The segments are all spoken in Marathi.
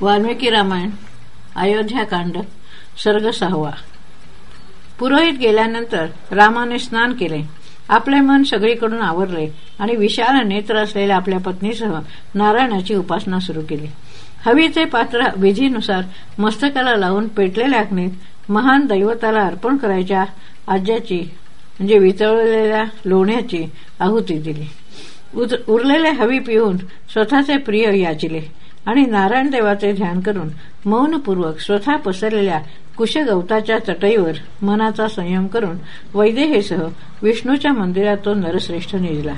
वाल्मिकी रामायण अयोध्याकांड सर्ग सहावा. पुरोहित गेल्यानंतर रामाने स्नान केले. आपले मन सगळीकडून आवरले आणि विशाल नेत्र असलेल्या आपल्या पत्नीसह नारायणाची उपासना सुरू केली. हवीचे पात्र विधीनुसार मस्तकाला लावून पेटलेल्या अग्नीत महान दैवताला अर्पण करायच्या आज्याची म्हणजे वितळलेल्या लोण्याची आहुती दिली. उरलेले हवी पिऊन स्वतःचे प्रिय याचिले. आणि नारायण देवाचे ध्यान करून मौनपूर्वक स्वतः पसरलेल्या कुशगवताच्या चटईवर मनाचा संयम करून वैदेहेसह विष्णूच्या मंदिरात तो नरश्रेष्ठ निजला.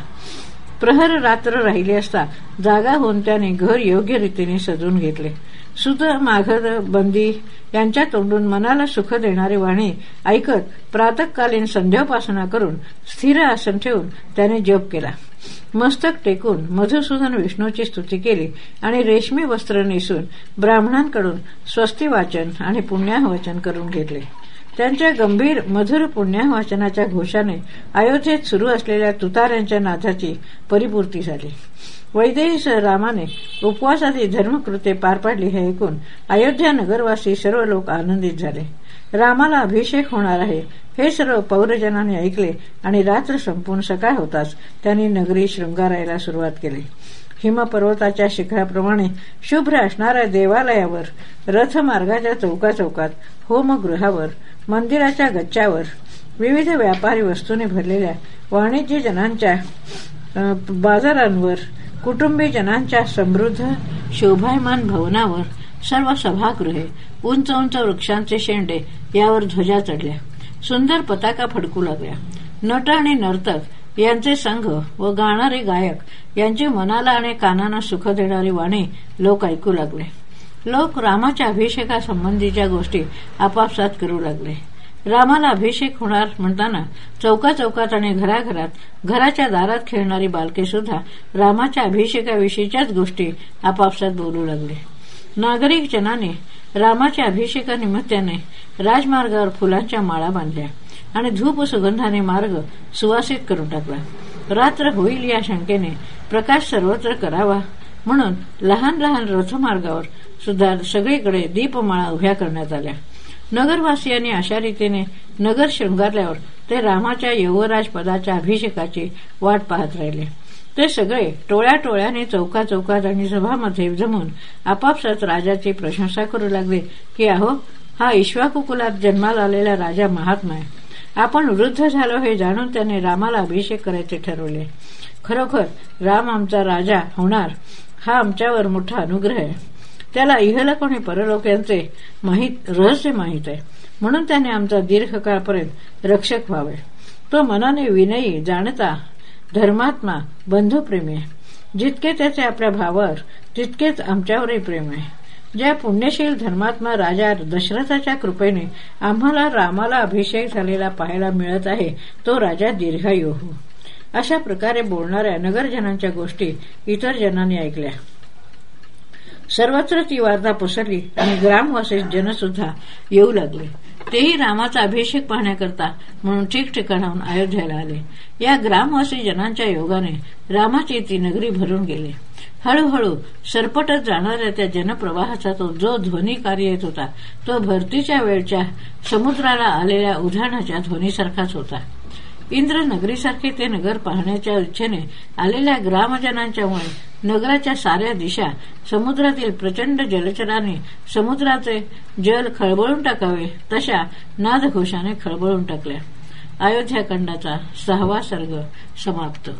प्रहर रात्र राहिले असता जागा होऊन त्याने घर योग्य रीतीने सजून घेतले. सुत माघद बंदी यांच्या तोंडून मनाला सुख देणारे वाणी ऐकत प्रातकालीन संध्यापासना करून स्थिर आसन ठेवून त्याने जप केला. मस्तक टेकून मधुसूदन विष्णूची स्तुती केली आणि रेशमी वस्त्र नेसून ब्राह्मणांकडून स्वस्ती वाचन आणि पुण्याहवचन करून घेतले. त्यांच्या गंभीर मधुर पुण्यावाचनाच्या घोषाने अयोध्येत सुरू असलेल्या तुतार्यांच्या नाथाची परिपूर्ती झाली. वैदेहीसह रामाने उपवासाची धर्मकृत्ये पार पाडली हे ऐकून अयोध्या नगरवासी सर्व लोक आनंदित झाले. रामाला अभिषेक होणार आहे हे सर्व पौरजनांनी ऐकले आणि रात्र संपून सकाळ होताच त्यांनी नगरी शृंगारायला सुरुवात केली. हिमपर्वताच्या शिखराप्रमाणे शुभ्र असणाऱ्या देवालयावर रथमार्गाच्या चौका चौकात होमगृहावर मंदिराच्या गच्च्यावर विविध व्यापारी वस्तूने भरलेल्या वाणिज्यजनांच्या बाजारांवर कुटुंबी जनांच्या समृद्ध शोभायमान भवनावर सर्व सभागृहे उंच उंच वृक्षांचे शेंडे यावर ध्वजा चढल्या. सुंदर पताका फडकू लागल्या. नट आणि नर्तक यांचे संघ व गाणारे गायक यांची मनाला आणि कानांना सुख देणारी वाणी लोक ऐकू लागले. लोक रामाच्या अभिषेकासंबंधीच्या गोष्टी आपापसात करू लागले. रामाला अभिषेक होणार म्हणताना चौका चौकात आणि घराघरात घराच्या दारात खेळणारी बालके सुद्धा रामाच्या अभिषेकाविषयीच्याच गोष्टी आपापसात बोलू लागले. नागरिक जनाने रामाच्या अभिषेकानिमित्ताने राजमार्गावर फुलांच्या माळा बांधल्या. आणि धूप सुगंधाने मार्ग सुवासित करून टाकला. रात्र होईल या शंकेने प्रकाश सर्वत्र करावा. म्हणून लहान लहान रथमार्गावर सुद्धा सगळीकडे दीपमाळा उभ्या करण्यात आल्या. नगरवासियांनी अशा रीतीने नगर शृंगारल्यावर ते रामाच्या यवराज पदाच्या अभिषेकाची वाट पाहत राहिले. ते सगळे टोळ्या टोळ्याने चौका चौकात आणि सभामध्ये जमून आपापसात राजाची प्रशंसा करू लागले की अहो हा इश्वाकुकुलात जन्माला आलेला राजा महात्मा आहे. आपण वृद्ध झालो हे जाणून त्याने रामाला अभिषेक करायचे ठरवले. खरोखर राम आमचा राजा होणार हा आमच्यावर मोठा अनुग्रह आहे. त्याला इहलोक आणि परलोक यांचे माहीत रहस्य माहीत आहे. म्हणून त्याने आमचा दीर्घकाळपर्यंत रक्षक व्हावे. तो मनाने विनयी जाणता धर्मात्मा बंधुप्रेमी आहे. जितके त्याचे आपल्या भावावर तितकेच आमच्यावरही प्रेम आहे. ज्या पुण्यशील धर्मात्मा राजा दशरथाच्या कृपेने आम्हाला रामाला अभिषेक झालेला पाहायला मिळत आहे तो राजा दीर्घायू हो अशा प्रकारे बोलणाऱ्या नगरजनांच्या गोष्टी इतर जनांनी ऐकल्या. सर्वत्र ती वार्ता पसरली आणि ग्रामवासी जनसुद्धा येऊ लागले. तेही रामाचा अभिषेक पाहण्याकरता म्हणून ठिकठिकाणाहून अयोध्याला आले. या ग्रामवासी जनांच्या योगाने रामाची ती नगरी भरून गेली. हळूहळू सरपटत जाणाऱ्या त्या जनप्रवाहाचा तो जो ध्वनी कार्य येत होता तो भरतीच्या वेळच्या समुद्राला आलेल्या उधाणाच्या ध्वनीसारखाच होता. इंद्र नगरीसारखे ते नगर पाहण्याच्या इच्छेने आलेल्या ग्रामजनांच्यामुळे नगराच्या साऱ्या दिशा समुद्रातील प्रचंड जलचराने समुद्राचे जल खळबळून टाकावे तशा नादघोषाने खळबळून टाकल्या. अयोध्याखंडाचा सहावा सर्ग समाप्त.